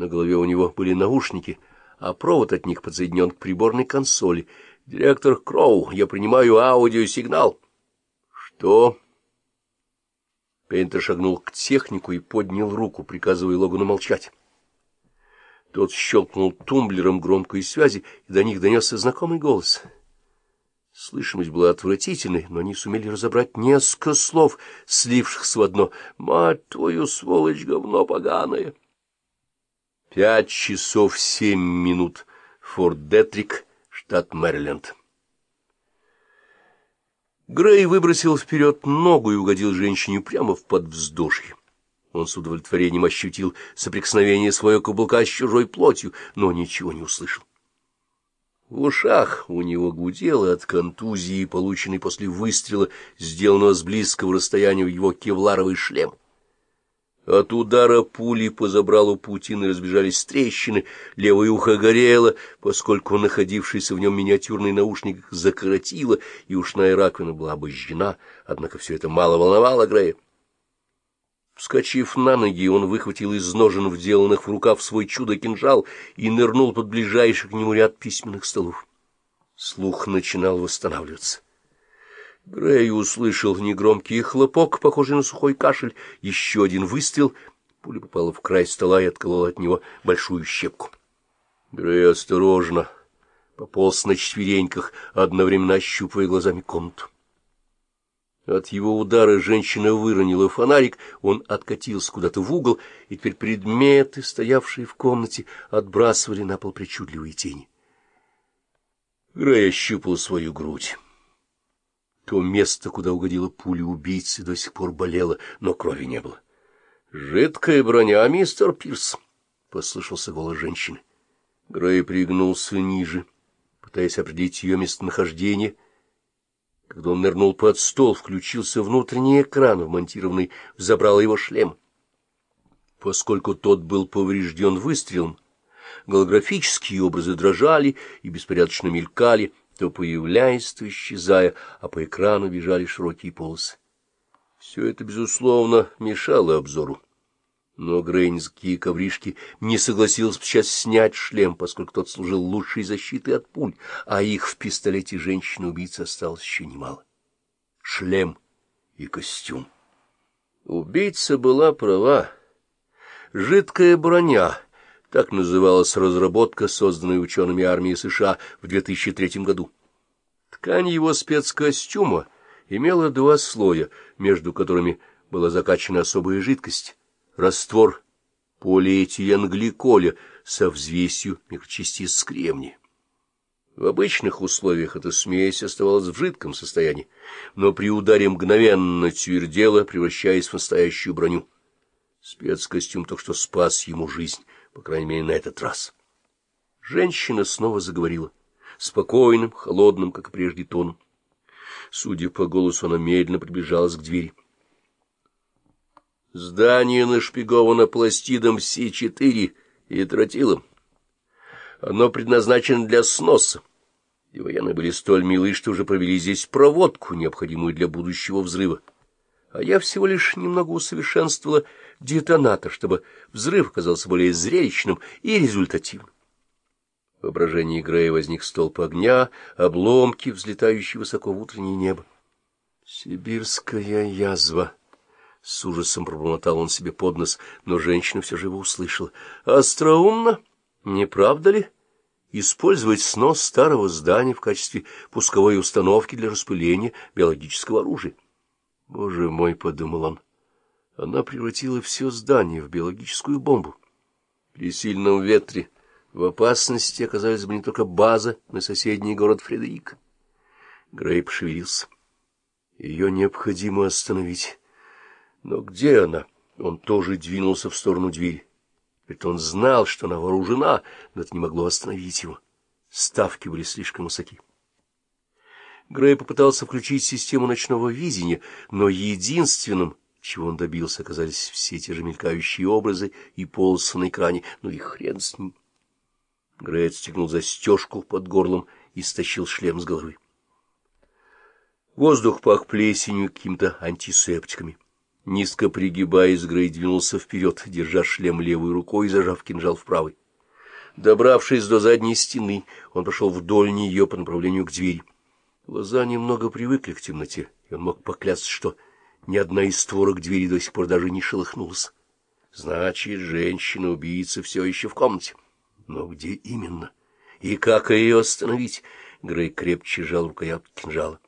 На голове у него были наушники, а провод от них подсоединен к приборной консоли. «Директор Кроу, я принимаю аудиосигнал». «Что?» Пейнтер шагнул к технику и поднял руку, приказывая Логану молчать. Тот щелкнул тумблером громкой связи, и до них донесся знакомый голос. Слышимость была отвратительной, но они сумели разобрать несколько слов, слившихся в одно. «Мать твою, сволочь, говно поганое!» Пять часов семь минут. Форт Детрик, штат Мэриленд. Грей выбросил вперед ногу и угодил женщине прямо в подвздошье. Он с удовлетворением ощутил соприкосновение своего каблука с чужой плотью, но ничего не услышал. В ушах у него гудело от контузии, полученной после выстрела, сделанного с близкого расстояния в его кевларовый шлем. От удара пули по забралу паутины разбежались трещины, левое ухо горело, поскольку находившийся в нем миниатюрный наушник закоротило, и ушная раковина была обожжена, однако все это мало волновало Грея. Вскочив на ноги, он выхватил из ножен, вделанных в рукав, свой чудо-кинжал и нырнул под ближайший к нему ряд письменных столов. Слух начинал восстанавливаться. Грей услышал негромкий хлопок, похожий на сухой кашель, еще один выстрел. Пуля попала в край стола и отколола от него большую щепку. Грей осторожно пополз на четвереньках, одновременно ощупывая глазами комнату. От его удара женщина выронила фонарик, он откатился куда-то в угол, и теперь предметы, стоявшие в комнате, отбрасывали на пол причудливые тени. Грей ощупал свою грудь. То место, куда угодила пуля убийцы, до сих пор болело, но крови не было. — Жидкая броня, мистер Пирс, — послышался голос женщины. Грей пригнулся ниже, пытаясь определить ее местонахождение. Когда он нырнул под стол, включился внутренний экран, вмонтированный в забрало его шлем. Поскольку тот был поврежден выстрелом, голографические образы дрожали и беспорядочно мелькали, то появляясь, то исчезая, а по экрану бежали широкие полосы. Все это, безусловно, мешало обзору. Но Грейнские ковришки не согласился сейчас снять шлем, поскольку тот служил лучшей защитой от пуль, а их в пистолете женщины-убийцы осталось еще немало. Шлем и костюм. Убийца была права. Жидкая броня — так называлась разработка, созданная учеными армии США в 2003 году. Ткань его спецкостюма имела два слоя, между которыми была закачана особая жидкость — раствор полиэтиленгликоля со взвесью микрочастиц кремния. В обычных условиях эта смесь оставалась в жидком состоянии, но при ударе мгновенно твердела, превращаясь в настоящую броню. Спецкостюм только что спас ему жизнь — по крайней мере, на этот раз. Женщина снова заговорила, спокойным, холодным, как прежде, тоном. Судя по голосу, она медленно приближалась к двери. Здание нашпиговано пластидом С-4 и тротилом. Оно предназначено для сноса, и военные были столь милы, что уже провели здесь проводку, необходимую для будущего взрыва. А я всего лишь немного усовершенствовала детонатор, чтобы взрыв оказался более зрелищным и результативным. В воображении Грея возник столб огня, обломки, взлетающие высоко в утреннее небо. «Сибирская язва!» С ужасом пробормотал он себе под нос, но женщина все же его услышала. «Остроумно, не правда ли? Использовать снос старого здания в качестве пусковой установки для распыления биологического оружия». «Боже мой!» — подумал он. Она превратила все здание в биологическую бомбу. При сильном ветре в опасности оказались бы не только база, но и соседний город Фредерик. Грей пошевелился. Ее необходимо остановить. Но где она? Он тоже двинулся в сторону двери. Ведь он знал, что она вооружена, но это не могло остановить его. Ставки были слишком высоки. Грей попытался включить систему ночного видения, но единственным чего он добился, оказались все те же мелькающие образы и полосы на экране. Ну и хрен с ним. Грей отстегнул застежку под горлом и стащил шлем с головы. Воздух пах плесенью какими-то антисептиками. Низко пригибаясь, Грей двинулся вперед, держа шлем левой рукой и зажав кинжал в правой. Добравшись до задней стены, он пошел вдоль нее по направлению к двери. Глаза немного привыкли к темноте, и он мог поклясться, что ни одна из створок двери до сих пор даже не шелохнулась. Значит, женщина-убийца все еще в комнате. Но где именно? И как ее остановить? Грей крепче жал рукоятку кинжала.